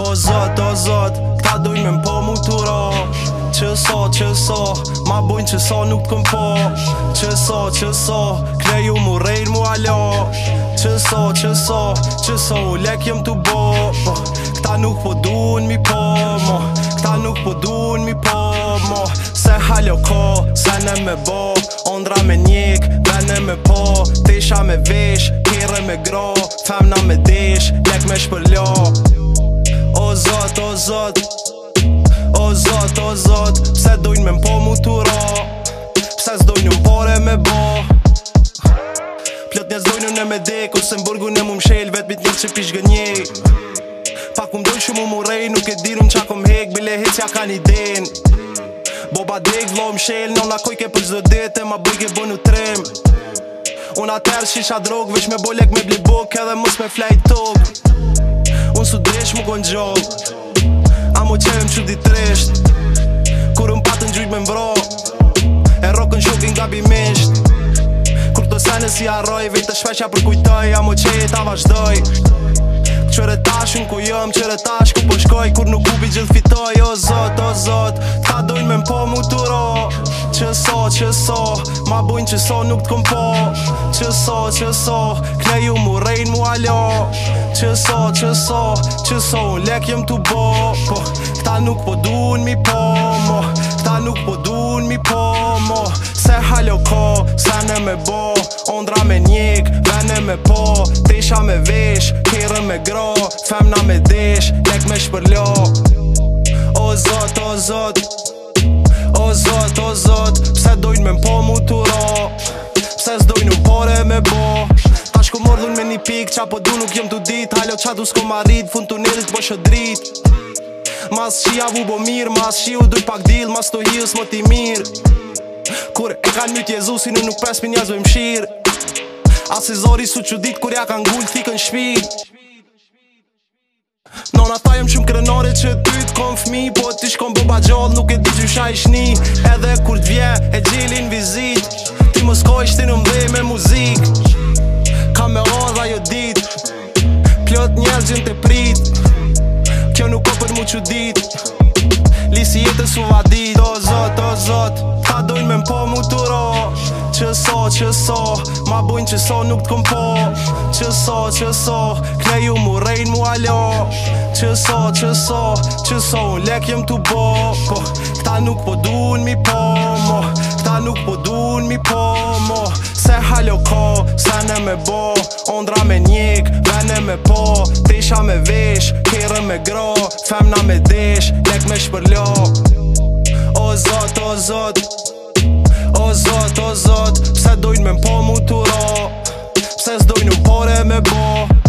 O zot, o zot, këta dojnë me më po mu të ra Qëso, qëso, ma bujnë qëso nuk këm po Qëso, qëso, kleju mu rejr mu alo Qëso, qëso, qëso u lek jëm të bo Këta nuk po duen mi po mo Këta nuk po duen mi po mo Se halo ko, se ne me bo Ondra me njek, ne me po Tisha me vesh, kire me gro Femna me dish, lek me shpëllo zot, o zot O zot, o zot Pse dojnë me mpo mu të ra Pse zdojnë një pare me bo Plot një zdojnë në me dek Ose më burgu në më mshel Vet bit një që pish gënje Pak më dojnë shumë më rej Nuk e dirum qa kom hek Bile hec ja ka një den Boba dek vlo më shel Në në kojke për zdo dete Ma bëjke bo në trem Unë atër shisha drog Vesh me bolek me blibok Edhe mus me me flajtok Unë su dresh më kon gjoh A mo qerim qër di tresht Kur më patën gjujt me mbro E rokën shokin gabi misht Kur të sajnë si arroj Vej të shpesha për kujtoj A mo qeri ta vazhdoj Qërë e tash unë ku jëm Qërë e tash ku përshkoj po Kur nuk gubi gjith fitoj O zot, o zot Ta dojnë me mpo mu të ro Qëso, qëso Ma bujnë që so nuk t'kom po Që so, që so Kne ju mu rejnë mu alo Që so, që so Që so unë lek jem t'u bo Po, këta nuk po du mi po Mo, këta nuk po du mi po Mo, se halo ko Se ne me bo Ondra me njek, me ne me po Tesha me vesh, kjerë me gro Femna me desh, lek me shpërlo O zot, o zot O zot, o zot, pse dojnë me më dik qa po du nuk jem tu dit Halo qa du s'ko marit, fun të nilit po shë drit Mas qi vu bo mir, mas shiu u duj pak dil Mas të hius më ti mir Kur e ka njët Jezusin e nuk pes për njëzve mshir As e zori su që dit kur ja ka ngull t'i kën shpir Nona ta jem qëm krenore që ty t'kon fmi Po t'i shkon bëba gjoll nuk e di gjusha i shni Edhe kur t'vje e gjilin vizit Ti më s'ko ishti në mdhej me muzik ka me odha jo dit Pjot njerë gjën të prit Kjo nuk o për mu që dit Lisi jetës u vadit O zot, o zot Ta dojnë me mpo mu të ro Që so, që so Ma bujnë që so nuk t'kom po Që so, që so Kleju mu rejnë mu alo Që so, që so Që so unë lek jem t'u bo po, Këta nuk po dun mi po mo Këta nuk po dun mi po mo Se në me bo, ondra me njek Me në me po, tisha me vish Kire me gro, femna me dish Lek me shpërlo O zot, o zot O zot, o zot Pse dojnë me mpo mu të ro Pse s'dojnë u pore me bo